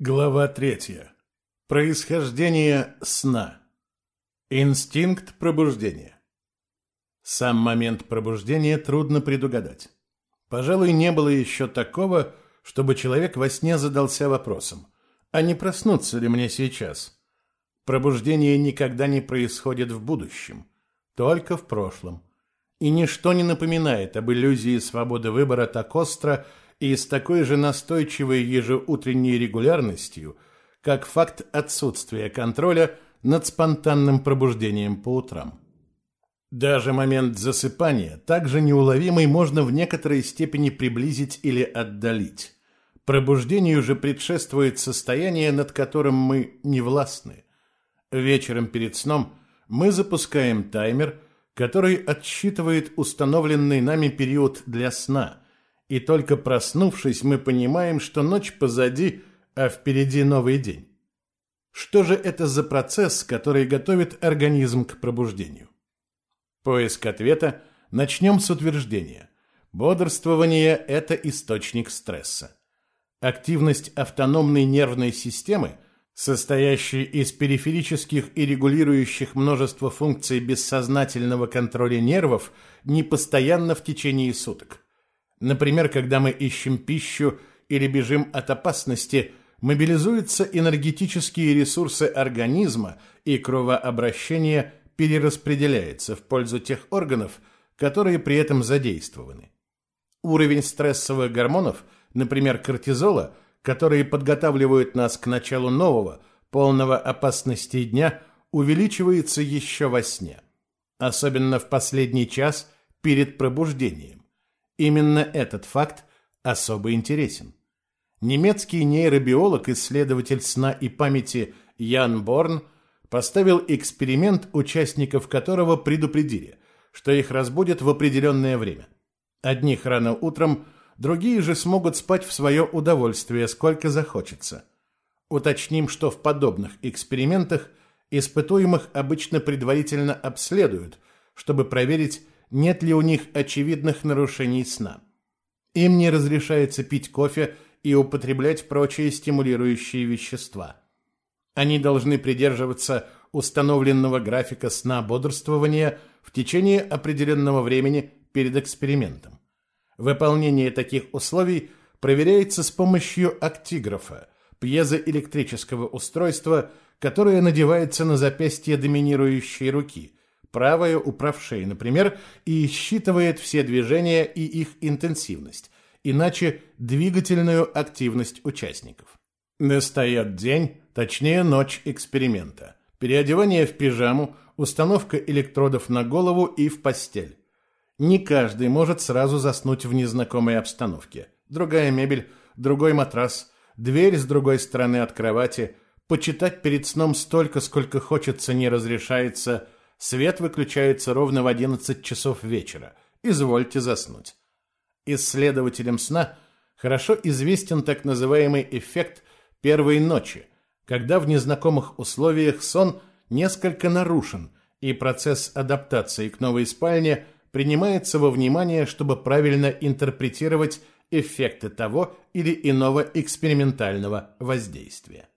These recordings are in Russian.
Глава третья. Происхождение сна. Инстинкт пробуждения. Сам момент пробуждения трудно предугадать. Пожалуй, не было еще такого, чтобы человек во сне задался вопросом, а не проснуться ли мне сейчас? Пробуждение никогда не происходит в будущем, только в прошлом. И ничто не напоминает об иллюзии свободы выбора так остро, и с такой же настойчивой ежеутренней регулярностью, как факт отсутствия контроля над спонтанным пробуждением по утрам. Даже момент засыпания, также неуловимый, можно в некоторой степени приблизить или отдалить. Пробуждению же предшествует состояние, над которым мы не властны. Вечером перед сном мы запускаем таймер, который отсчитывает установленный нами период для сна – и только проснувшись, мы понимаем, что ночь позади, а впереди новый день. Что же это за процесс, который готовит организм к пробуждению? Поиск ответа начнем с утверждения. Бодрствование – это источник стресса. Активность автономной нервной системы, состоящей из периферических и регулирующих множество функций бессознательного контроля нервов, не постоянно в течение суток. Например, когда мы ищем пищу или бежим от опасности, мобилизуются энергетические ресурсы организма, и кровообращение перераспределяется в пользу тех органов, которые при этом задействованы. Уровень стрессовых гормонов, например, кортизола, которые подготавливают нас к началу нового, полного опасности дня, увеличивается еще во сне, особенно в последний час перед пробуждением. Именно этот факт особо интересен. Немецкий нейробиолог, исследователь сна и памяти Ян Борн поставил эксперимент, участников которого предупредили, что их разбудят в определенное время. Одних рано утром, другие же смогут спать в свое удовольствие, сколько захочется. Уточним, что в подобных экспериментах испытуемых обычно предварительно обследуют, чтобы проверить, нет ли у них очевидных нарушений сна. Им не разрешается пить кофе и употреблять прочие стимулирующие вещества. Они должны придерживаться установленного графика сна бодрствования в течение определенного времени перед экспериментом. Выполнение таких условий проверяется с помощью актиграфа, пьезоэлектрического устройства, которое надевается на запястье доминирующей руки – правая у правшей, например, и считывает все движения и их интенсивность, иначе двигательную активность участников. Настает день, точнее ночь эксперимента. Переодевание в пижаму, установка электродов на голову и в постель. Не каждый может сразу заснуть в незнакомой обстановке. Другая мебель, другой матрас, дверь с другой стороны от кровати, почитать перед сном столько, сколько хочется, не разрешается – Свет выключается ровно в 11 часов вечера. Извольте заснуть. Исследователям сна хорошо известен так называемый эффект первой ночи, когда в незнакомых условиях сон несколько нарушен, и процесс адаптации к новой спальне принимается во внимание, чтобы правильно интерпретировать эффекты того или иного экспериментального воздействия.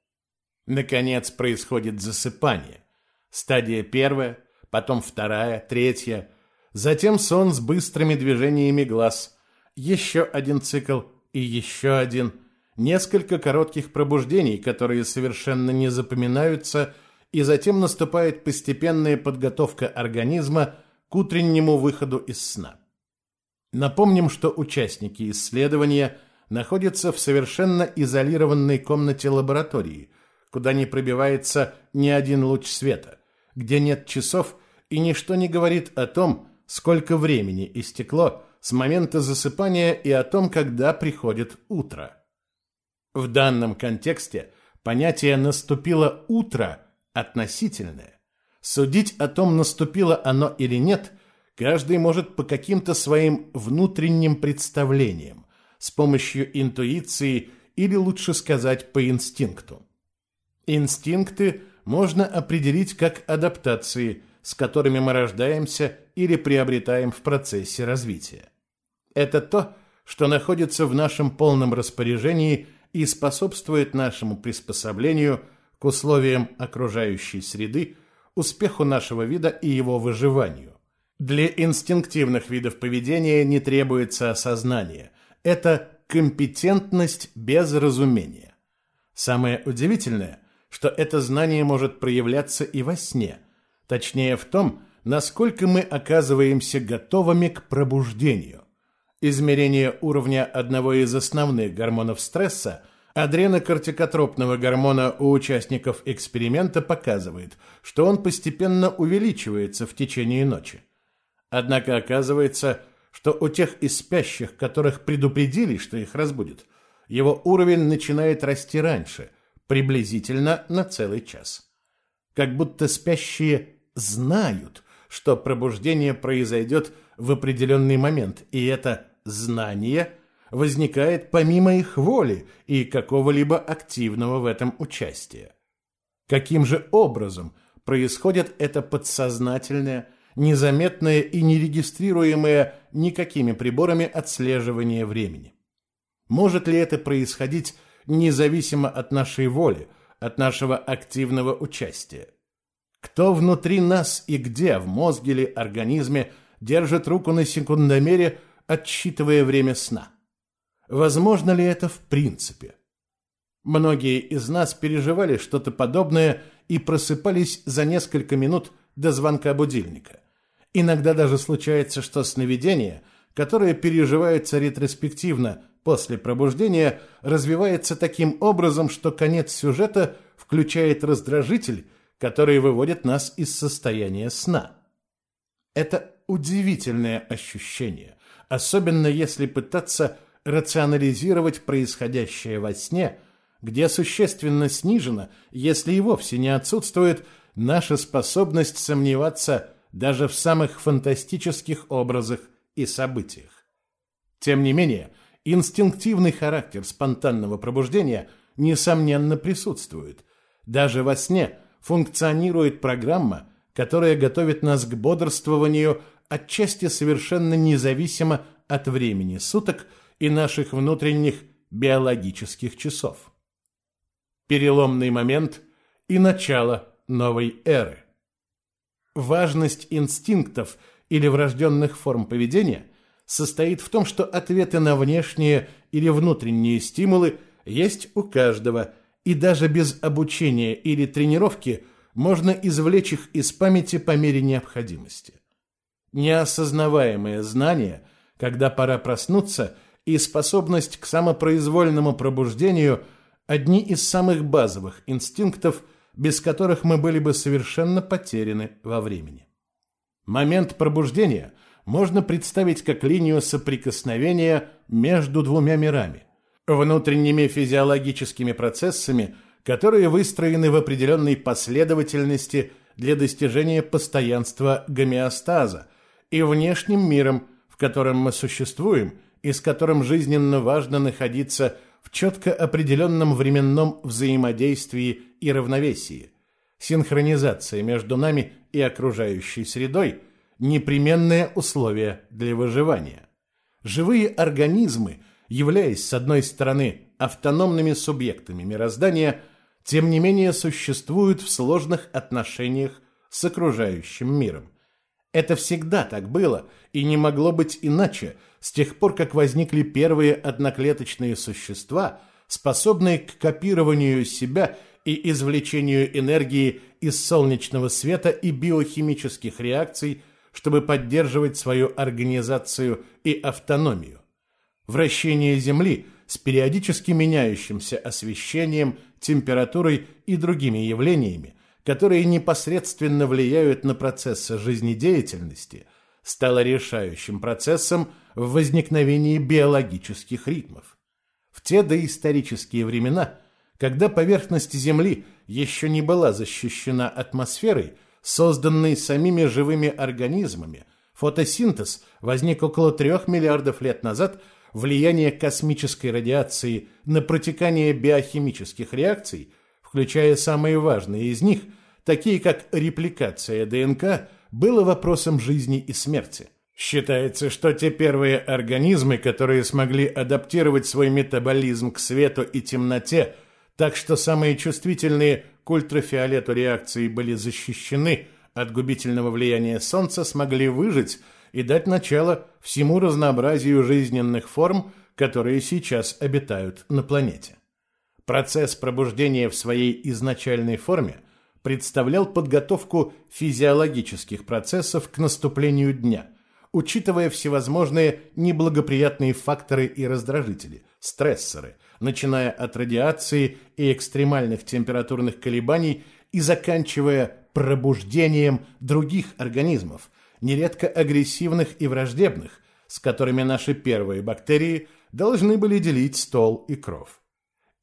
Наконец происходит засыпание. Стадия первая – потом вторая, третья, затем сон с быстрыми движениями глаз, еще один цикл и еще один, несколько коротких пробуждений, которые совершенно не запоминаются, и затем наступает постепенная подготовка организма к утреннему выходу из сна. Напомним, что участники исследования находятся в совершенно изолированной комнате лаборатории, куда не пробивается ни один луч света, где нет часов и ничто не говорит о том, сколько времени истекло с момента засыпания и о том, когда приходит утро. В данном контексте понятие «наступило утро» относительное. Судить о том, наступило оно или нет, каждый может по каким-то своим внутренним представлениям, с помощью интуиции или, лучше сказать, по инстинкту. Инстинкты можно определить как адаптации – с которыми мы рождаемся или приобретаем в процессе развития. Это то, что находится в нашем полном распоряжении и способствует нашему приспособлению к условиям окружающей среды, успеху нашего вида и его выживанию. Для инстинктивных видов поведения не требуется осознание. Это компетентность без разумения. Самое удивительное, что это знание может проявляться и во сне, точнее в том, насколько мы оказываемся готовыми к пробуждению. Измерение уровня одного из основных гормонов стресса, адренокортикотропного гормона у участников эксперимента показывает, что он постепенно увеличивается в течение ночи. Однако оказывается, что у тех из спящих, которых предупредили, что их разбудит, его уровень начинает расти раньше, приблизительно на целый час. Как будто спящие знают, что пробуждение произойдет в определенный момент, и это знание возникает помимо их воли и какого-либо активного в этом участия. Каким же образом происходит это подсознательное, незаметное и нерегистрируемое никакими приборами отслеживание времени? Может ли это происходить независимо от нашей воли, от нашего активного участия? Кто внутри нас и где, в мозге или организме, держит руку на секундомере, отсчитывая время сна? Возможно ли это в принципе? Многие из нас переживали что-то подобное и просыпались за несколько минут до звонка будильника. Иногда даже случается, что сновидение, которое переживается ретроспективно после пробуждения, развивается таким образом, что конец сюжета включает раздражитель, который выводит нас из состояния сна. Это удивительное ощущение, особенно если пытаться рационализировать происходящее во сне, где существенно снижена, если и вовсе не отсутствует, наша способность сомневаться даже в самых фантастических образах и событиях. Тем не менее, инстинктивный характер спонтанного пробуждения несомненно присутствует. Даже во сне – функционирует программа, которая готовит нас к бодрствованию отчасти совершенно независимо от времени суток и наших внутренних биологических часов. Переломный момент и начало новой эры. Важность инстинктов или врожденных форм поведения состоит в том, что ответы на внешние или внутренние стимулы есть у каждого – и даже без обучения или тренировки можно извлечь их из памяти по мере необходимости. Неосознаваемое знание, когда пора проснуться, и способность к самопроизвольному пробуждению – одни из самых базовых инстинктов, без которых мы были бы совершенно потеряны во времени. Момент пробуждения можно представить как линию соприкосновения между двумя мирами – внутренними физиологическими процессами, которые выстроены в определенной последовательности для достижения постоянства гомеостаза, и внешним миром, в котором мы существуем и с которым жизненно важно находиться в четко определенном временном взаимодействии и равновесии. Синхронизация между нами и окружающей средой – непременное условие для выживания. Живые организмы – являясь, с одной стороны, автономными субъектами мироздания, тем не менее существуют в сложных отношениях с окружающим миром. Это всегда так было и не могло быть иначе с тех пор, как возникли первые одноклеточные существа, способные к копированию себя и извлечению энергии из солнечного света и биохимических реакций, чтобы поддерживать свою организацию и автономию вращение Земли с периодически меняющимся освещением, температурой и другими явлениями, которые непосредственно влияют на процессы жизнедеятельности, стало решающим процессом в возникновении биологических ритмов. В те доисторические времена, когда поверхность Земли еще не была защищена атмосферой, созданной самими живыми организмами, фотосинтез возник около трех миллиардов лет назад – влияние космической радиации на протекание биохимических реакций, включая самые важные из них, такие как репликация ДНК, было вопросом жизни и смерти. Считается, что те первые организмы, которые смогли адаптировать свой метаболизм к свету и темноте, так что самые чувствительные к ультрафиолету реакции были защищены от губительного влияния Солнца, смогли выжить и дать начало всему разнообразию жизненных форм, которые сейчас обитают на планете. Процесс пробуждения в своей изначальной форме представлял подготовку физиологических процессов к наступлению дня, учитывая всевозможные неблагоприятные факторы и раздражители, стрессоры, начиная от радиации и экстремальных температурных колебаний и заканчивая пробуждением других организмов, нередко агрессивных и враждебных, с которыми наши первые бактерии должны были делить стол и кров.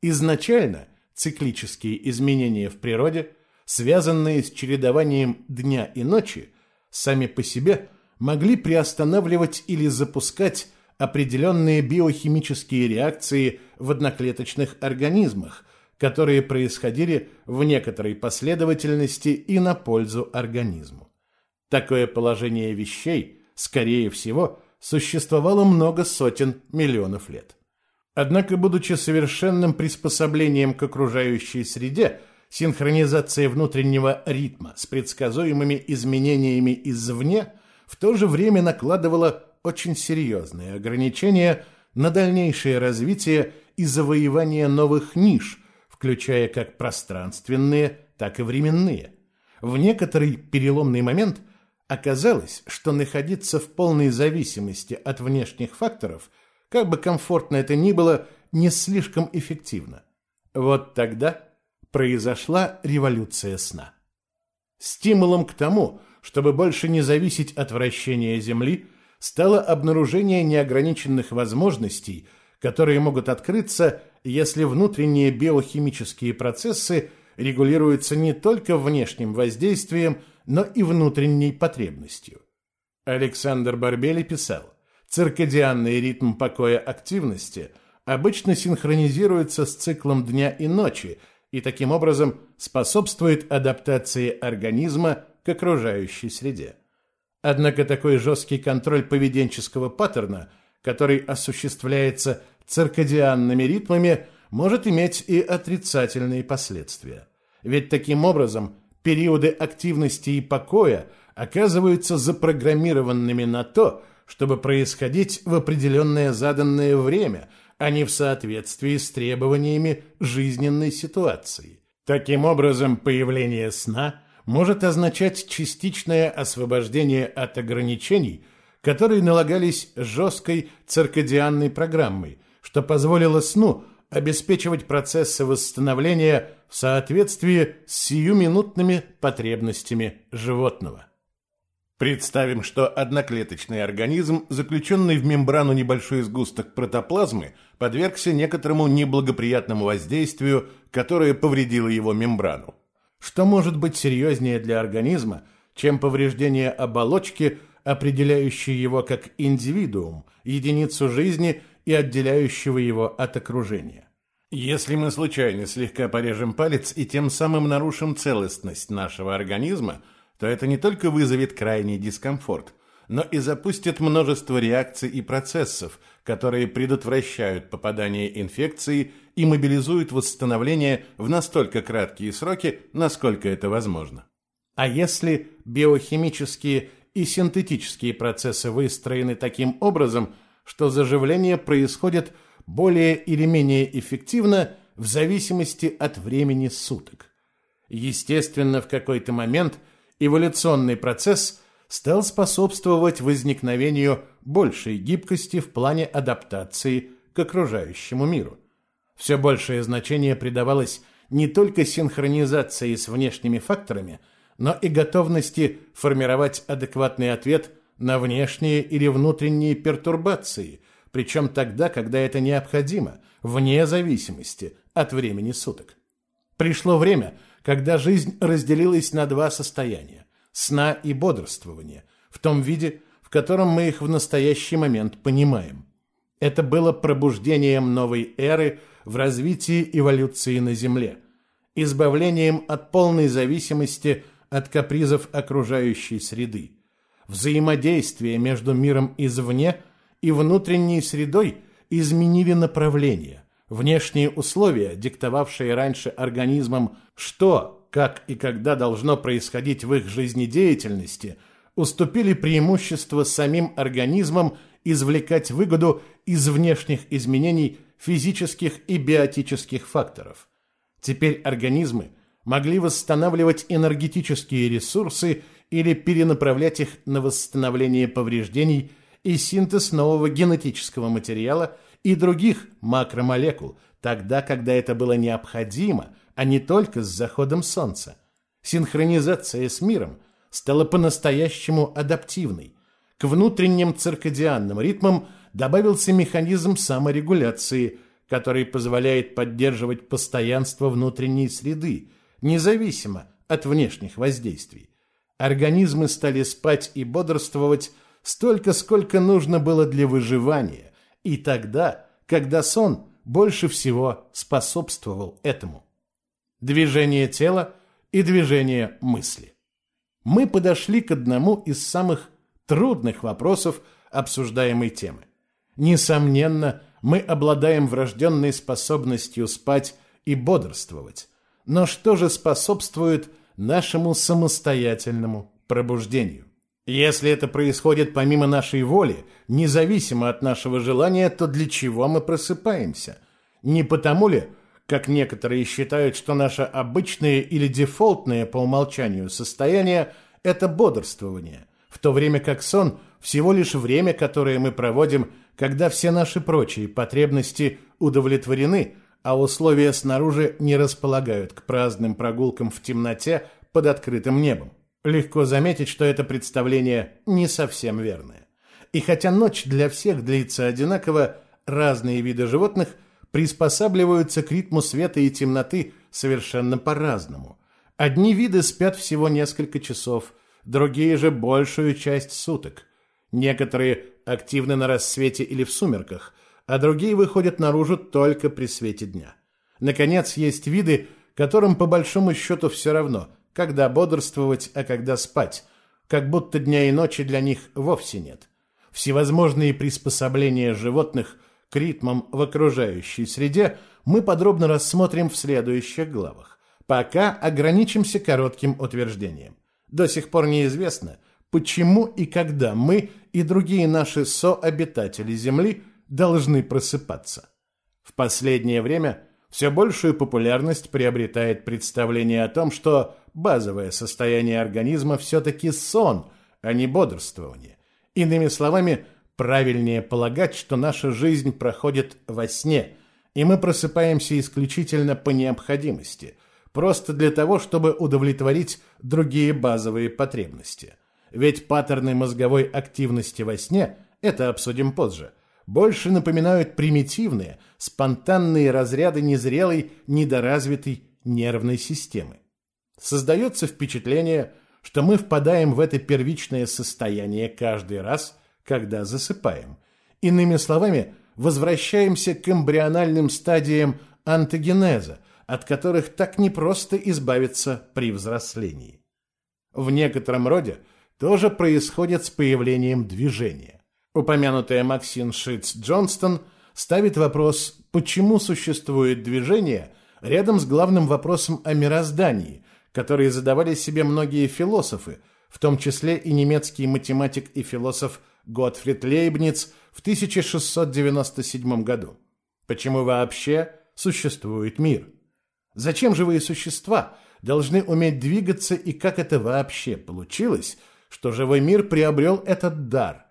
Изначально циклические изменения в природе, связанные с чередованием дня и ночи, сами по себе могли приостанавливать или запускать определенные биохимические реакции в одноклеточных организмах, которые происходили в некоторой последовательности и на пользу организму. Такое положение вещей, скорее всего, существовало много сотен миллионов лет. Однако, будучи совершенным приспособлением к окружающей среде, синхронизация внутреннего ритма с предсказуемыми изменениями извне в то же время накладывала очень серьезные ограничения на дальнейшее развитие и завоевание новых ниш, включая как пространственные, так и временные. В некоторый переломный момент оказалось, что находиться в полной зависимости от внешних факторов – как бы комфортно это ни было, не слишком эффективно. Вот тогда произошла революция сна. Стимулом к тому, чтобы больше не зависеть от вращения Земли, стало обнаружение неограниченных возможностей, которые могут открыться, если внутренние биохимические процессы регулируются не только внешним воздействием, но и внутренней потребностью. Александр Барбели писал, Циркадианный ритм покоя активности обычно синхронизируется с циклом дня и ночи и таким образом способствует адаптации организма к окружающей среде. Однако такой жесткий контроль поведенческого паттерна, который осуществляется циркадианными ритмами, может иметь и отрицательные последствия. Ведь таким образом периоды активности и покоя оказываются запрограммированными на то, чтобы происходить в определенное заданное время, а не в соответствии с требованиями жизненной ситуации. Таким образом, появление сна может означать частичное освобождение от ограничений, которые налагались жесткой циркадианной программой, что позволило сну обеспечивать процессы восстановления в соответствии с сиюминутными потребностями животного. Представим, что одноклеточный организм, заключенный в мембрану небольшой сгусток протоплазмы, подвергся некоторому неблагоприятному воздействию, которое повредило его мембрану. Что может быть серьезнее для организма, чем повреждение оболочки, определяющей его как индивидуум, единицу жизни и отделяющего его от окружения? Если мы случайно слегка порежем палец и тем самым нарушим целостность нашего организма – то это не только вызовет крайний дискомфорт, но и запустит множество реакций и процессов, которые предотвращают попадание инфекции и мобилизуют восстановление в настолько краткие сроки, насколько это возможно. А если биохимические и синтетические процессы выстроены таким образом, что заживление происходит более или менее эффективно в зависимости от времени суток? Естественно, в какой-то момент – эволюционный процесс стал способствовать возникновению большей гибкости в плане адаптации к окружающему миру. Все большее значение придавалось не только синхронизации с внешними факторами, но и готовности формировать адекватный ответ на внешние или внутренние пертурбации, причем тогда, когда это необходимо, вне зависимости от времени суток. Пришло время – когда жизнь разделилась на два состояния – сна и бодрствования, в том виде, в котором мы их в настоящий момент понимаем. Это было пробуждением новой эры в развитии эволюции на Земле, избавлением от полной зависимости от капризов окружающей среды, взаимодействия между миром извне и внутренней средой изменили направление. Внешние условия, диктовавшие раньше организмам, что, как и когда должно происходить в их жизнедеятельности, уступили преимущество самим организмам извлекать выгоду из внешних изменений физических и биотических факторов. Теперь организмы могли восстанавливать энергетические ресурсы или перенаправлять их на восстановление повреждений и синтез нового генетического материала и других макромолекул, тогда, когда это было необходимо, а не только с заходом Солнца. Синхронизация с миром стала по-настоящему адаптивной. К внутренним циркадианным ритмам добавился механизм саморегуляции, который позволяет поддерживать постоянство внутренней среды, независимо от внешних воздействий. Организмы стали спать и бодрствовать столько, сколько нужно было для выживания, и тогда, когда сон больше всего способствовал этому. Движение тела и движение мысли. Мы подошли к одному из самых трудных вопросов обсуждаемой темы. Несомненно, мы обладаем врожденной способностью спать и бодрствовать. Но что же способствует нашему самостоятельному пробуждению? Если это происходит помимо нашей воли, независимо от нашего желания, то для чего мы просыпаемся? Не потому ли, как некоторые считают, что наше обычное или дефолтное по умолчанию состояние – это бодрствование, в то время как сон – всего лишь время, которое мы проводим, когда все наши прочие потребности удовлетворены – а условия снаружи не располагают к праздным прогулкам в темноте под открытым небом. Легко заметить, что это представление не совсем верное. И хотя ночь для всех длится одинаково, разные виды животных приспосабливаются к ритму света и темноты совершенно по-разному. Одни виды спят всего несколько часов, другие же большую часть суток. Некоторые активны на рассвете или в сумерках, а другие выходят наружу только при свете дня. Наконец, есть виды, которым по большому счету все равно, когда бодрствовать, а когда спать, как будто дня и ночи для них вовсе нет. Всевозможные приспособления животных к ритмам в окружающей среде мы подробно рассмотрим в следующих главах. Пока ограничимся коротким утверждением. До сих пор неизвестно, почему и когда мы и другие наши сообитатели Земли – должны просыпаться. В последнее время все большую популярность приобретает представление о том, что базовое состояние организма все-таки сон, а не бодрствование. Иными словами, правильнее полагать, что наша жизнь проходит во сне, и мы просыпаемся исключительно по необходимости, просто для того, чтобы удовлетворить другие базовые потребности. Ведь паттерны мозговой активности во сне, это обсудим позже, больше напоминают примитивные, спонтанные разряды незрелой, недоразвитой нервной системы. Создается впечатление, что мы впадаем в это первичное состояние каждый раз, когда засыпаем. Иными словами, возвращаемся к эмбриональным стадиям антогенеза, от которых так непросто избавиться при взрослении. В некотором роде тоже происходит с появлением движения. Упомянутая Максин Шитц-Джонстон ставит вопрос, почему существует движение рядом с главным вопросом о мироздании, который задавали себе многие философы, в том числе и немецкий математик и философ Готфрид Лейбниц в 1697 году. Почему вообще существует мир? Зачем живые существа должны уметь двигаться и как это вообще получилось, что живой мир приобрел этот дар –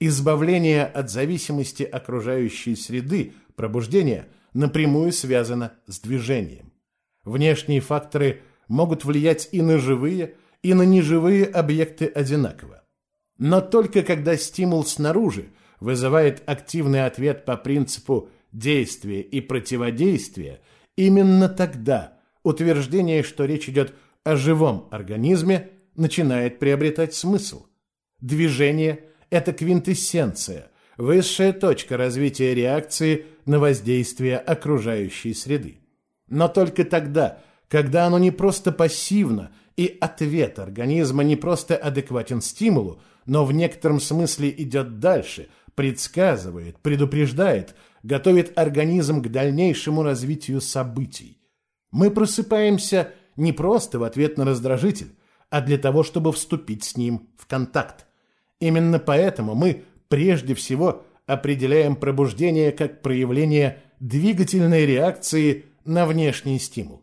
Избавление от зависимости окружающей среды, пробуждение, напрямую связано с движением. Внешние факторы могут влиять и на живые, и на неживые объекты одинаково. Но только когда стимул снаружи вызывает активный ответ по принципу действия и противодействия, именно тогда утверждение, что речь идет о живом организме, начинает приобретать смысл. Движение – это квинтэссенция, высшая точка развития реакции на воздействие окружающей среды. Но только тогда, когда оно не просто пассивно, и ответ организма не просто адекватен стимулу, но в некотором смысле идет дальше, предсказывает, предупреждает, готовит организм к дальнейшему развитию событий. Мы просыпаемся не просто в ответ на раздражитель, а для того, чтобы вступить с ним в контакт. Именно поэтому мы прежде всего определяем пробуждение как проявление двигательной реакции на внешний стимул.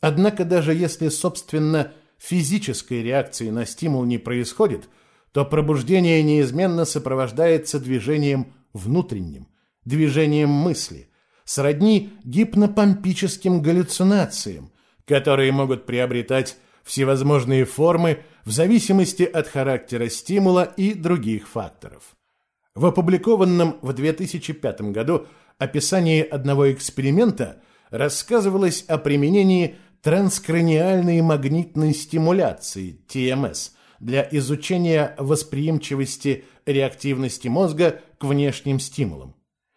Однако даже если, собственно, физической реакции на стимул не происходит, то пробуждение неизменно сопровождается движением внутренним, движением мысли, сродни гипнопомпическим галлюцинациям, которые могут приобретать всевозможные формы в зависимости от характера стимула и других факторов. В опубликованном в 2005 году описании одного эксперимента рассказывалось о применении транскраниальной магнитной стимуляции, ТМС, для изучения восприимчивости реактивности мозга к внешним стимулам.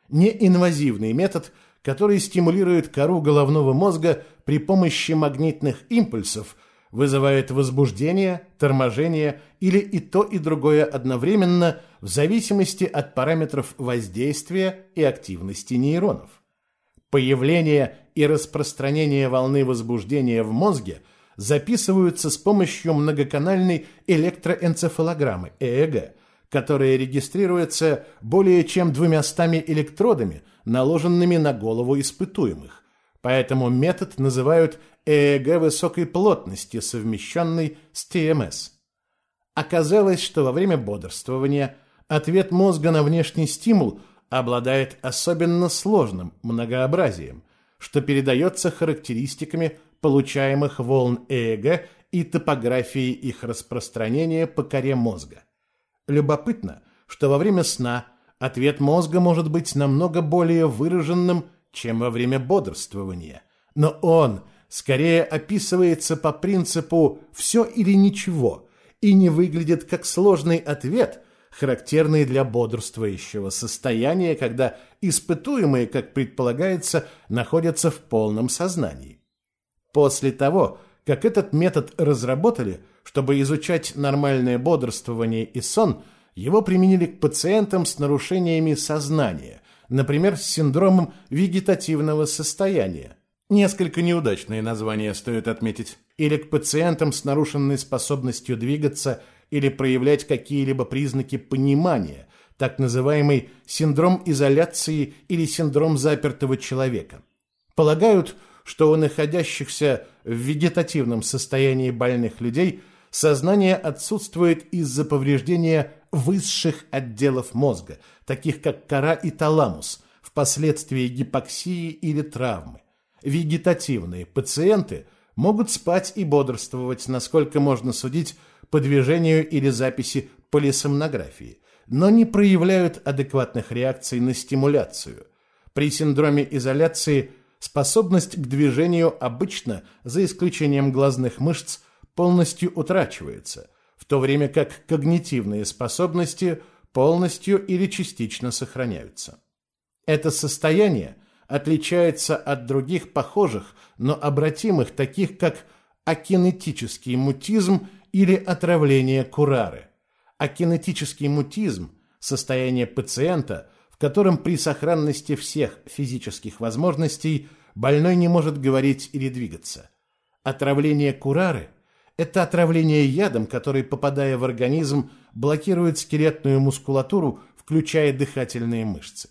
Неинвазивный метод, который стимулирует кору головного мозга при помощи магнитных импульсов, вызывает возбуждение, торможение или и то, и другое одновременно в зависимости от параметров воздействия и активности нейронов. Появление и распространение волны возбуждения в мозге записываются с помощью многоканальной электроэнцефалограммы ЭЭГ, которая регистрируется более чем двумястами электродами, наложенными на голову испытуемых. Поэтому метод называют ЭЭГ высокой плотности, совмещенный с ТМС. Оказалось, что во время бодрствования ответ мозга на внешний стимул – обладает особенно сложным многообразием, что передается характеристиками получаемых волн ЭЭГ и топографией их распространения по коре мозга. Любопытно, что во время сна ответ мозга может быть намного более выраженным, чем во время бодрствования, но он скорее описывается по принципу «все или ничего» и не выглядит как сложный ответ – характерные для бодрствующего состояния, когда испытуемые, как предполагается, находятся в полном сознании. После того, как этот метод разработали, чтобы изучать нормальное бодрствование и сон, его применили к пациентам с нарушениями сознания, например, с синдромом вегетативного состояния. Несколько неудачные названия стоит отметить. Или к пациентам с нарушенной способностью двигаться – или проявлять какие-либо признаки понимания, так называемый синдром изоляции или синдром запертого человека. Полагают, что у находящихся в вегетативном состоянии больных людей сознание отсутствует из-за повреждения высших отделов мозга, таких как кора и таламус, впоследствии гипоксии или травмы. Вегетативные пациенты могут спать и бодрствовать, насколько можно судить по движению или записи полисомнографии, но не проявляют адекватных реакций на стимуляцию. При синдроме изоляции способность к движению обычно, за исключением глазных мышц, полностью утрачивается, в то время как когнитивные способности полностью или частично сохраняются. Это состояние отличается от других похожих, но обратимых, таких как акинетический мутизм или отравление курары. А кинетический мутизм – состояние пациента, в котором при сохранности всех физических возможностей больной не может говорить или двигаться. Отравление курары – это отравление ядом, который, попадая в организм, блокирует скелетную мускулатуру, включая дыхательные мышцы.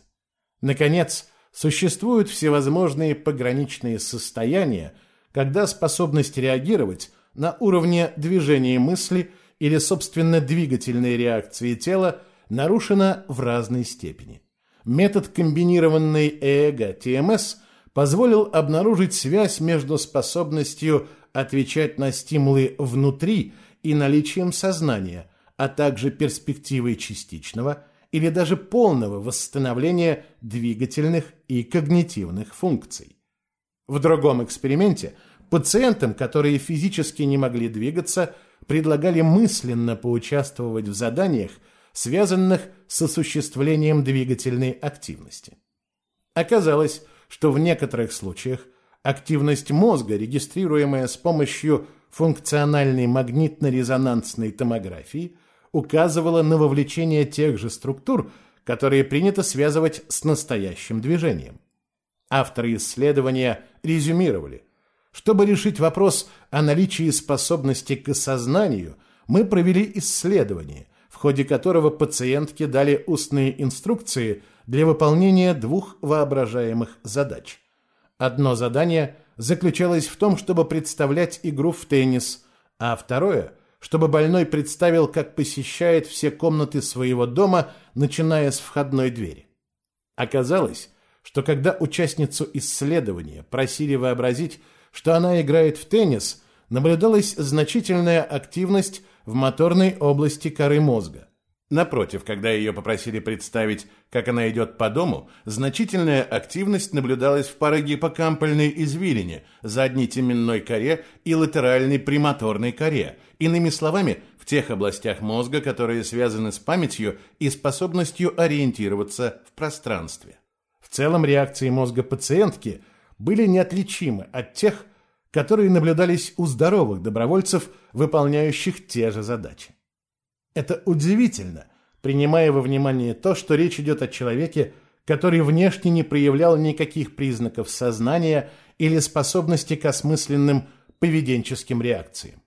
Наконец, существуют всевозможные пограничные состояния, когда способность реагировать на уровне движения мысли или, собственно, двигательной реакции тела нарушена в разной степени. Метод комбинированной ЭЭГ ТМС позволил обнаружить связь между способностью отвечать на стимулы внутри и наличием сознания, а также перспективой частичного или даже полного восстановления двигательных и когнитивных функций. В другом эксперименте – Пациентам, которые физически не могли двигаться, предлагали мысленно поучаствовать в заданиях, связанных с осуществлением двигательной активности. Оказалось, что в некоторых случаях Активность мозга, регистрируемая с помощью функциональной магнитно-резонансной томографии, указывала на вовлечение тех же структур, которые принято связывать с настоящим движением. Авторы исследования резюмировали. Чтобы решить вопрос о наличии способности к осознанию, мы провели исследование, в ходе которого пациентке дали устные инструкции для выполнения двух воображаемых задач. Одно задание заключалось в том, чтобы представлять игру в теннис, а второе – чтобы больной представил, как посещает все комнаты своего дома, начиная с входной двери. Оказалось, что когда участницу исследования просили вообразить, что она играет в теннис, наблюдалась значительная активность в моторной области коры мозга. Напротив, когда ее попросили представить, как она идет по дому, значительная активность наблюдалась в парагиппокампальной извилине, задней теменной коре и латеральной премоторной коре, иными словами, в тех областях мозга, которые связаны с памятью и способностью ориентироваться в пространстве. В целом реакции мозга пациентки были неотличимы от тех, которые наблюдались у здоровых добровольцев, выполняющих те же задачи. Это удивительно, принимая во внимание то, что речь идет о человеке, который внешне не проявлял никаких признаков сознания или способности к осмысленным поведенческим реакциям.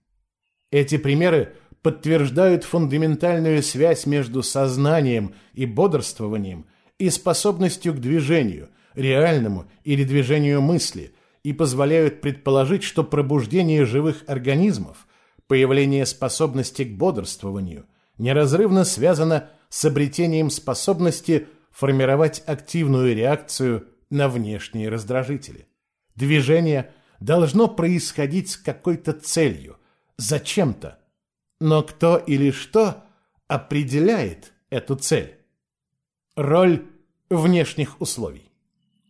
Эти примеры подтверждают фундаментальную связь между сознанием и бодрствованием – и способностью к движению, реальному или движению мысли, и позволяют предположить, что пробуждение живых организмов, появление способности к бодрствованию, неразрывно связано с обретением способности формировать активную реакцию на внешние раздражители. Движение должно происходить с какой-то целью, зачем-то. Но кто или что определяет эту цель? Роль внешних условий.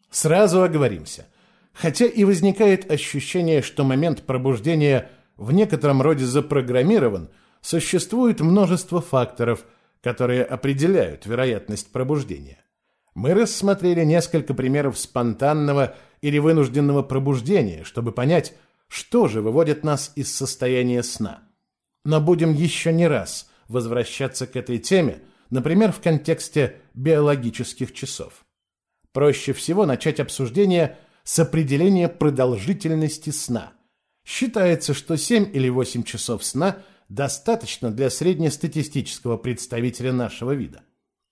Сразу оговоримся. Хотя и возникает ощущение, что момент пробуждения в некотором роде запрограммирован, существует множество факторов, которые определяют вероятность пробуждения. Мы рассмотрели несколько примеров спонтанного или вынужденного пробуждения, чтобы понять, что же выводит нас из состояния сна. Но будем еще не раз возвращаться к этой теме, например, в контексте биологических часов. Проще всего начать обсуждение с определения продолжительности сна. Считается, что 7 или 8 часов сна достаточно для среднестатистического представителя нашего вида.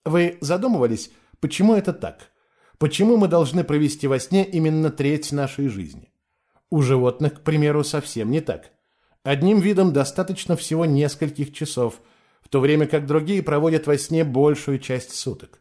Вы задумывались, почему это так? Почему мы должны провести во сне именно треть нашей жизни? У животных, к примеру, совсем не так. Одним видом достаточно всего нескольких часов – в то время как другие проводят во сне большую часть суток.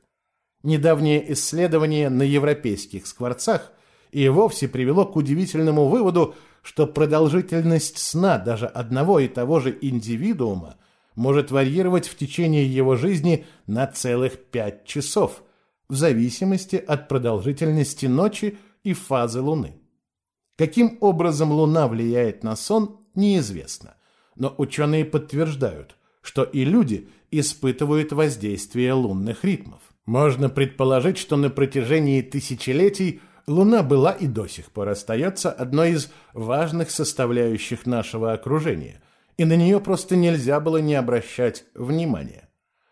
Недавнее исследование на европейских скворцах и вовсе привело к удивительному выводу, что продолжительность сна даже одного и того же индивидуума может варьировать в течение его жизни на целых пять часов, в зависимости от продолжительности ночи и фазы Луны. Каким образом Луна влияет на сон, неизвестно, но ученые подтверждают, что и люди испытывают воздействие лунных ритмов. Можно предположить, что на протяжении тысячелетий Луна была и до сих пор остается одной из важных составляющих нашего окружения, и на нее просто нельзя было не обращать внимания.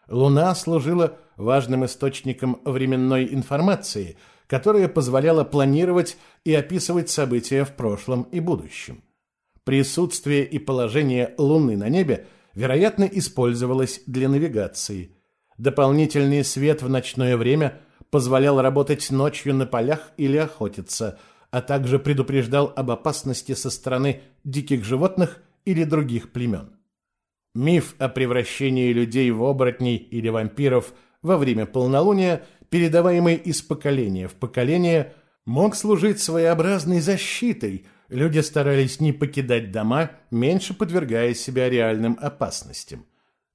Луна служила важным источником временной информации, которая позволяла планировать и описывать события в прошлом и будущем. Присутствие и положение Луны на небе вероятно, использовалась для навигации. Дополнительный свет в ночное время позволял работать ночью на полях или охотиться, а также предупреждал об опасности со стороны диких животных или других племен. Миф о превращении людей в оборотней или вампиров во время полнолуния, передаваемый из поколения в поколение, мог служить своеобразной защитой – люди старались не покидать дома, меньше подвергая себя реальным опасностям.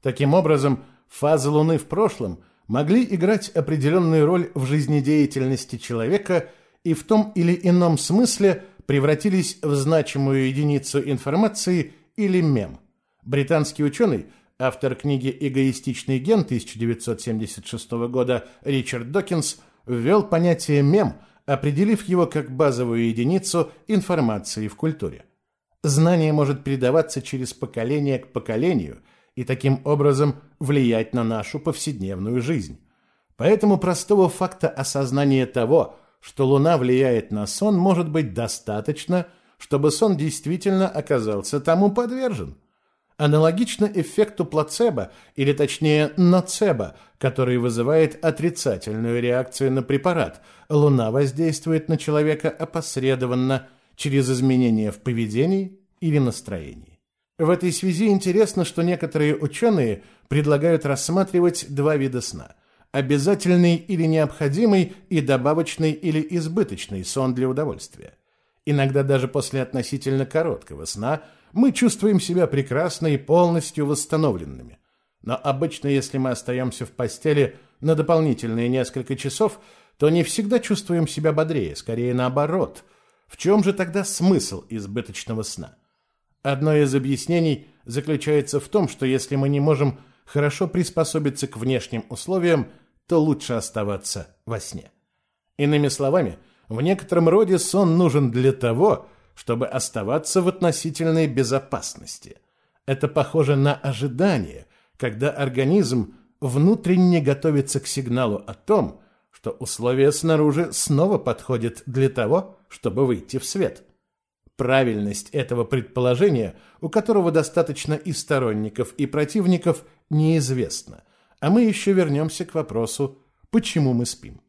Таким образом, фазы Луны в прошлом могли играть определенную роль в жизнедеятельности человека и в том или ином смысле превратились в значимую единицу информации или мем. Британский ученый, автор книги «Эгоистичный ген» 1976 года Ричард Докинс, ввел понятие «мем», определив его как базовую единицу информации в культуре. Знание может передаваться через поколение к поколению и таким образом влиять на нашу повседневную жизнь. Поэтому простого факта осознания того, что Луна влияет на сон, может быть достаточно, чтобы сон действительно оказался тому подвержен. Аналогично эффекту плацебо, или точнее ноцебо, который вызывает отрицательную реакцию на препарат. Луна воздействует на человека опосредованно через изменения в поведении или настроении. В этой связи интересно, что некоторые ученые предлагают рассматривать два вида сна – обязательный или необходимый и добавочный или избыточный сон для удовольствия. Иногда даже после относительно короткого сна – мы чувствуем себя прекрасно и полностью восстановленными. Но обычно, если мы остаемся в постели на дополнительные несколько часов, то не всегда чувствуем себя бодрее, скорее наоборот. В чем же тогда смысл избыточного сна? Одно из объяснений заключается в том, что если мы не можем хорошо приспособиться к внешним условиям, то лучше оставаться во сне. Иными словами, в некотором роде сон нужен для того, чтобы оставаться в относительной безопасности. Это похоже на ожидание, когда организм внутренне готовится к сигналу о том, что условия снаружи снова подходят для того, чтобы выйти в свет. Правильность этого предположения, у которого достаточно и сторонников, и противников, неизвестна. А мы еще вернемся к вопросу, почему мы спим.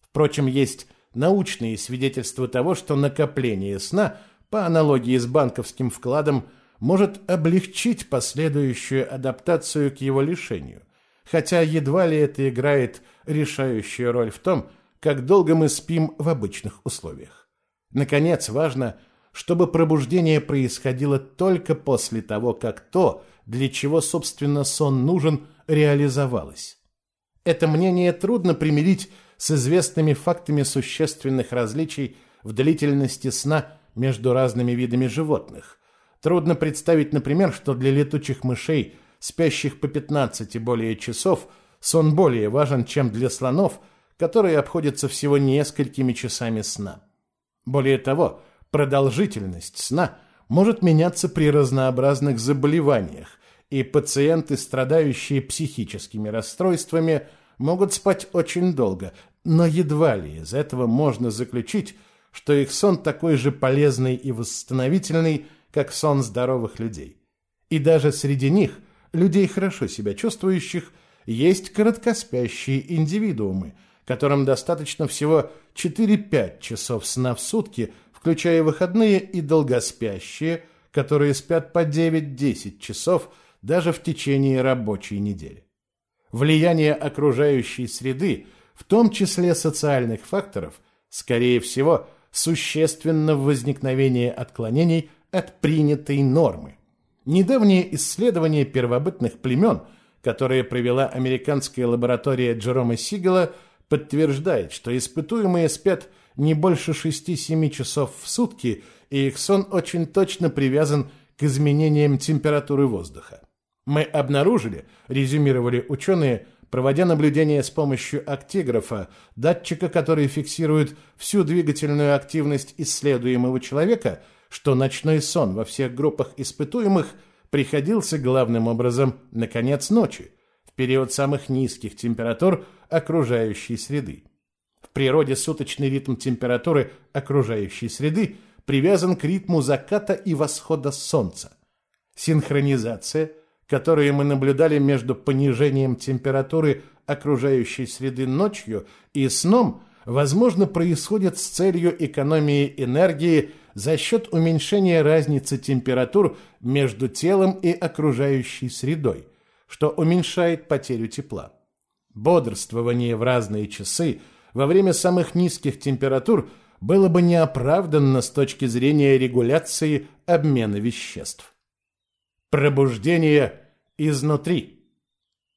Впрочем, есть научные свидетельства того, что накопление сна, по аналогии с банковским вкладом, может облегчить последующую адаптацию к его лишению, хотя едва ли это играет решающую роль в том, как долго мы спим в обычных условиях. Наконец, важно, чтобы пробуждение происходило только после того, как то, для чего, собственно, сон нужен, реализовалось. Это мнение трудно примирить с известными фактами существенных различий в длительности сна между разными видами животных. Трудно представить, например, что для летучих мышей, спящих по 15 и более часов, сон более важен, чем для слонов, которые обходятся всего несколькими часами сна. Более того, продолжительность сна может меняться при разнообразных заболеваниях, и пациенты, страдающие психическими расстройствами, могут спать очень долго, но едва ли из этого можно заключить, что их сон такой же полезный и восстановительный, как сон здоровых людей. И даже среди них, людей хорошо себя чувствующих, есть короткоспящие индивидуумы, которым достаточно всего 4-5 часов сна в сутки, включая выходные, и долгоспящие, которые спят по 9-10 часов даже в течение рабочей недели. Влияние окружающей среды – в том числе социальных факторов, скорее всего, существенно в возникновении отклонений от принятой нормы. Недавнее исследование первобытных племен, которое провела американская лаборатория Джерома Сигела, подтверждает, что испытуемые спят не больше 6-7 часов в сутки, и их сон очень точно привязан к изменениям температуры воздуха. Мы обнаружили, резюмировали ученые, проводя наблюдение с помощью актиграфа, датчика, который фиксирует всю двигательную активность исследуемого человека, что ночной сон во всех группах испытуемых приходился главным образом на конец ночи, в период самых низких температур окружающей среды. Природе суточный ритм температуры окружающей среды привязан к ритму заката и восхода солнца. Синхронизация – которые мы наблюдали между понижением температуры окружающей среды ночью и сном, возможно, происходит с целью экономии энергии за счет уменьшения разницы температур между телом и окружающей средой, что уменьшает потерю тепла. Бодрствование в разные часы во время самых низких температур было бы неоправданно с точки зрения регуляции обмена веществ. Пробуждение изнутри.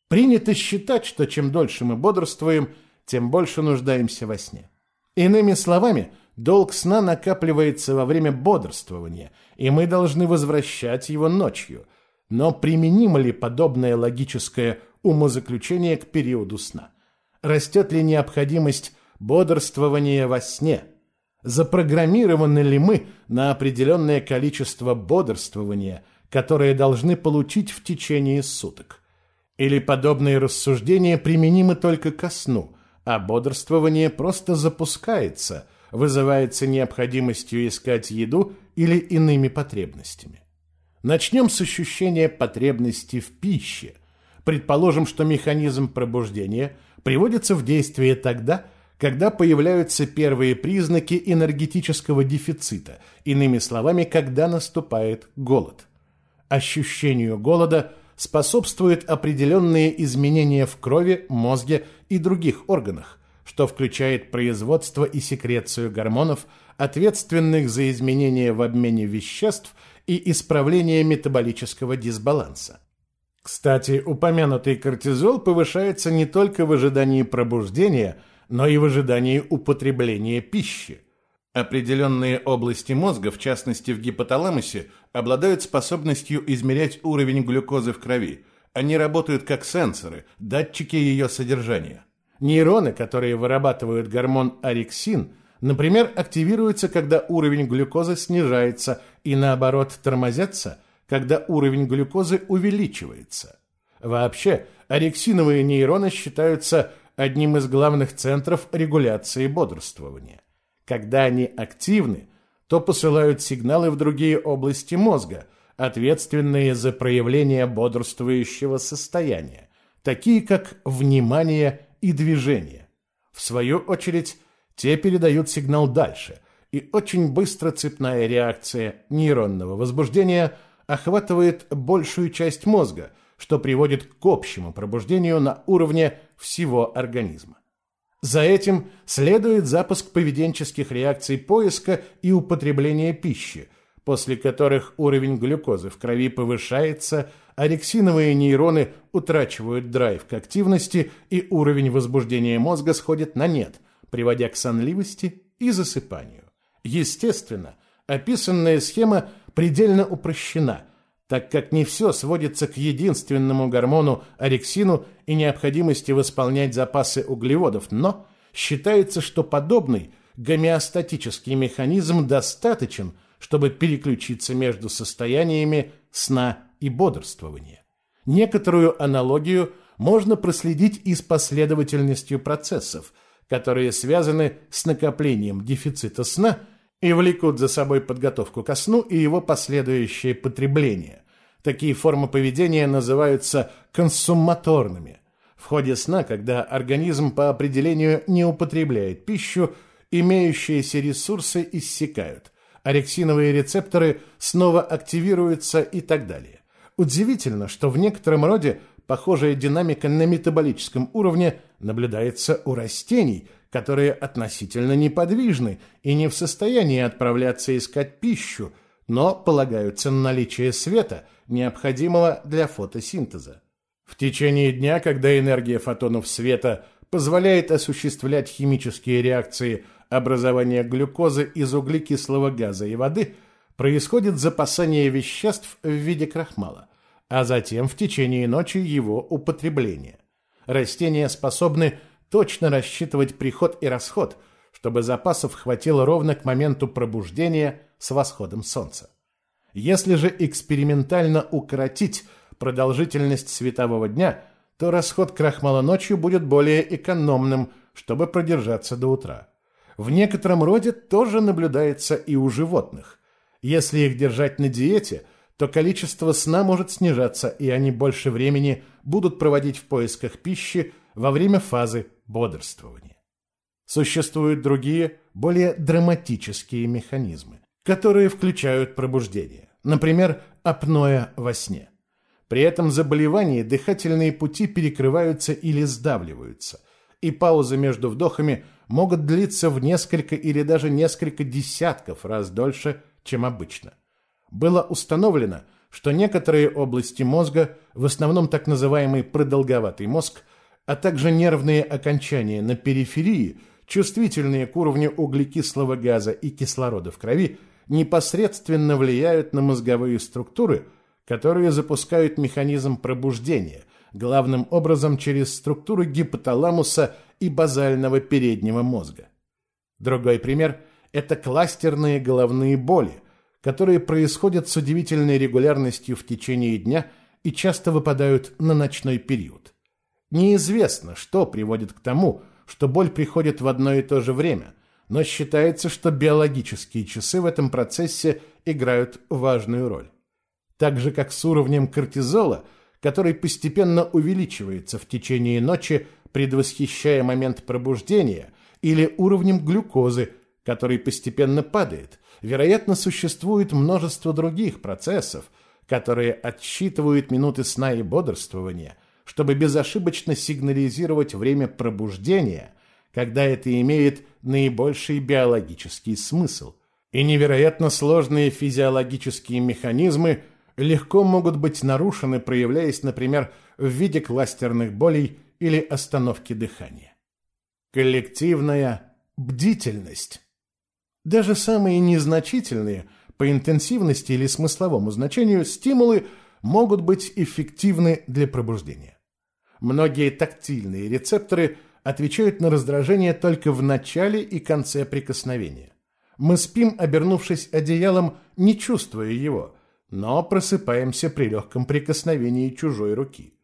Принято считать, что чем дольше мы бодрствуем, тем больше нуждаемся во сне. Иными словами, долг сна накапливается во время бодрствования, и мы должны возвращать его ночью. Но применимо ли подобное логическое умозаключение к периоду сна? Растет ли необходимость бодрствование во сне. Запрограммированы ли мы на определенное количество бодрствования, которое должны получить в течение суток? Или подобные рассуждения применимы только ко сну, а бодрствование просто запускается, вызывается необходимостью искать еду или иными потребностями? Начнем с ощущения потребности в пище. Предположим, что механизм пробуждения приводится в действие тогда, когда появляются первые признаки энергетического дефицита, иными словами, когда наступает голод. Ощущению голода способствуют определенные изменения в крови, мозге и других органах, что включает производство и секрецию гормонов, ответственных за изменения в обмене веществ и исправление метаболического дисбаланса. Кстати, упомянутый кортизол повышается не только в ожидании пробуждения, но и в ожидании употребления пищи. Определенные области мозга, в частности в гипоталамусе, обладают способностью измерять уровень глюкозы в крови. Они работают как сенсоры, датчики ее содержания. Нейроны, которые вырабатывают гормон орексин – Например, активируются, когда уровень глюкозы снижается, и наоборот тормозятся, когда уровень глюкозы увеличивается. Вообще, орексиновые нейроны считаются одним из главных центров регуляции бодрствования. Когда они активны, то посылают сигналы в другие области мозга, ответственные за проявление бодрствующего состояния, такие как внимание и движение. В свою очередь, те передают сигнал дальше, и очень быстро цепная реакция нейронного возбуждения охватывает большую часть мозга, что приводит к общему пробуждению на уровне всего организма. За этим следует запуск поведенческих реакций поиска и употребления пищи, после которых уровень глюкозы в крови повышается, орексиновые нейроны утрачивают драйв к активности и уровень возбуждения мозга сходит на нет, приводя к сонливости и засыпанию. Естественно, описанная схема предельно упрощена, так как не все сводится к единственному гормону орексину и необходимости восполнять запасы углеводов, но считается, что подобный гомеостатический механизм достаточен, чтобы переключиться между состояниями сна и бодрствования. Некоторую аналогию можно проследить и с последовательностью процессов – которые связаны с накоплением дефицита сна и влекут за собой подготовку ко сну и его последующее потребление. Такие формы поведения называются консуматорными. В ходе сна, когда организм по определению не употребляет пищу, имеющиеся ресурсы иссякают, орексиновые рецепторы снова активируются и так далее. Удивительно, что в некотором роде похожая динамика на метаболическом уровне наблюдается у растений, которые относительно неподвижны и не в состоянии отправляться искать пищу, но полагаются на наличие света, необходимого для фотосинтеза. В течение дня, когда энергия фотонов света позволяет осуществлять химические реакции образования глюкозы из углекислого газа и воды, происходит запасание веществ в виде крахмала – а затем в течение ночи его употребление. Растения способны точно рассчитывать приход и расход, чтобы запасов хватило ровно к моменту пробуждения с восходом солнца. Если же экспериментально укоротить продолжительность светового дня, то расход крахмала ночью будет более экономным, чтобы продержаться до утра. В некотором роде тоже наблюдается и у животных. Если их держать на диете – то количество сна может снижаться, и они больше времени будут проводить в поисках пищи во время фазы бодрствования. Существуют другие, более драматические механизмы, которые включают пробуждение, например, апноэ во сне. При этом заболевании дыхательные пути перекрываются или сдавливаются, и паузы между вдохами могут длиться в несколько или даже несколько десятков раз дольше, чем обычно – было установлено, что некоторые области мозга, в основном так называемый продолговатый мозг, а также нервные окончания на периферии, чувствительные к уровню углекислого газа и кислорода в крови, непосредственно влияют на мозговые структуры, которые запускают механизм пробуждения, главным образом через структуры гипоталамуса и базального переднего мозга. Другой пример – это кластерные головные боли, которые происходят с удивительной регулярностью в течение дня и часто выпадают на ночной период. Неизвестно, что приводит к тому, что боль приходит в одно и то же время, но считается, что биологические часы в этом процессе играют важную роль. Так же, как с уровнем кортизола, который постепенно увеличивается в течение ночи, предвосхищая момент пробуждения, или уровнем глюкозы, который постепенно падает. Вероятно, существует множество других процессов, которые отсчитывают минуты сна и бодрствования, чтобы безошибочно сигнализировать время пробуждения, когда это имеет наибольший биологический смысл. И невероятно сложные физиологические механизмы легко могут быть нарушены, проявляясь, например, в виде кластерных болей или остановки дыхания. Коллективная бдительность. Даже самые незначительные по интенсивности или смысловому значению стимулы могут быть эффективны для пробуждения. Многие тактильные рецепторы отвечают на раздражение только в начале и конце прикосновения. Мы спим, обернувшись одеялом, не чувствуя его, но просыпаемся при легком прикосновении чужой руки.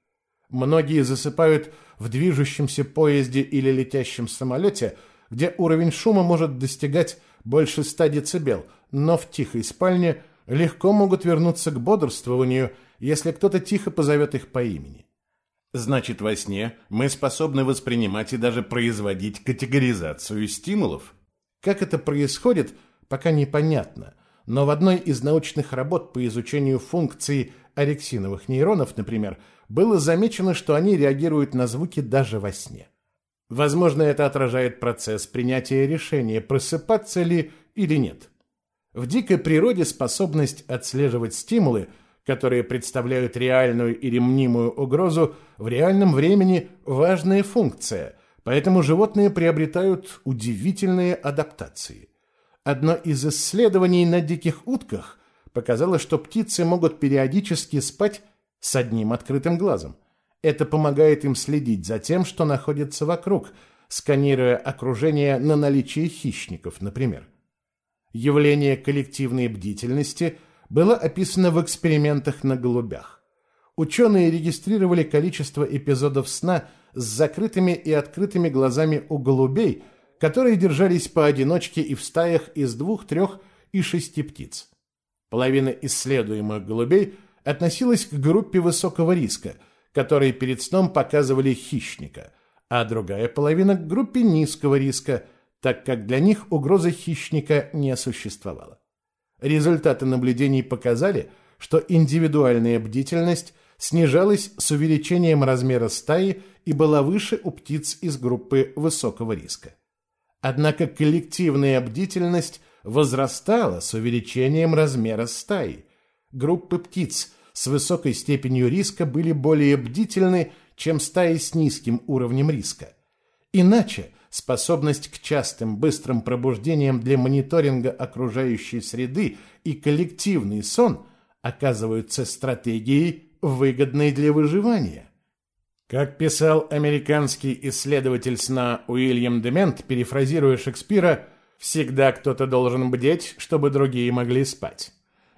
Многие засыпают в движущемся поезде или летящем самолете, где уровень шума может достигать больше 100 дБ, но в тихой спальне легко могут вернуться к бодрствованию, если кто-то тихо позовет их по имени. Значит, во сне мы способны воспринимать и даже производить категоризацию стимулов. Как это происходит, пока непонятно, но в одной из научных работ по изучению функций орексиновых нейронов, например, было замечено, что они реагируют на звуки даже во сне. Возможно, это отражает процесс принятия решения, просыпаться ли или нет. В дикой природе способность отслеживать стимулы, которые представляют реальную или мнимую угрозу, в реальном времени важная функция, поэтому животные приобретают удивительные адаптации. Одно из исследований на диких утках показало, что птицы могут периодически спать с одним открытым глазом. Это помогает им следить за тем, что находится вокруг, сканируя окружение на наличие хищников, например. Явление коллективной бдительности было описано в экспериментах на голубях. Ученые регистрировали количество эпизодов сна с закрытыми и открытыми глазами у голубей, которые держались поодиночке и в стаях из двух, трех и шести птиц. Половина исследуемых голубей – относилась к группе высокого риска, которые перед сном показывали хищника, а другая половина к группе низкого риска, так как для них угрозы хищника не существовало. Результаты наблюдений показали, что индивидуальная бдительность снижалась с увеличением размера стаи и была выше у птиц из группы высокого риска. Однако коллективная бдительность возрастала с увеличением размера стаи – Группы птиц с высокой степенью риска были более бдительны, чем стаи с низким уровнем риска. Иначе способность к частым быстрым пробуждениям для мониторинга окружающей среды и коллективный сон оказываются стратегией, выгодной для выживания. Как писал американский исследователь сна Уильям Демент, перефразируя Шекспира, «всегда кто-то должен бдеть, чтобы другие могли спать».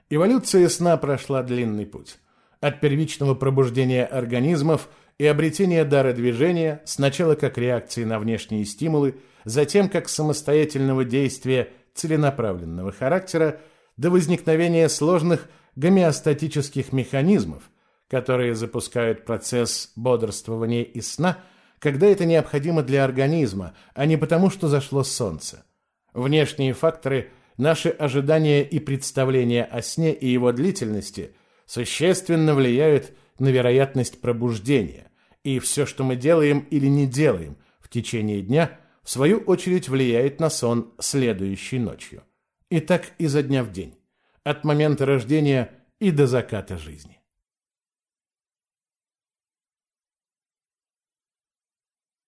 Эволюция сна прошла длинный путь. От первичного пробуждения организмов и обретения дара движения, сначала как реакции на внешние стимулы, затем как самостоятельного действия целенаправленного характера, до возникновения сложных гомеостатических механизмов, которые запускают процесс бодрствования и сна, когда это необходимо для организма, а не потому, что зашло солнце. Внешние факторы – наши ожидания и представления о сне и его длительности существенно влияют на вероятность пробуждения, и все, что мы делаем или не делаем в течение дня, в свою очередь влияет на сон следующей ночью. И так изо дня в день, от момента рождения и до заката жизни.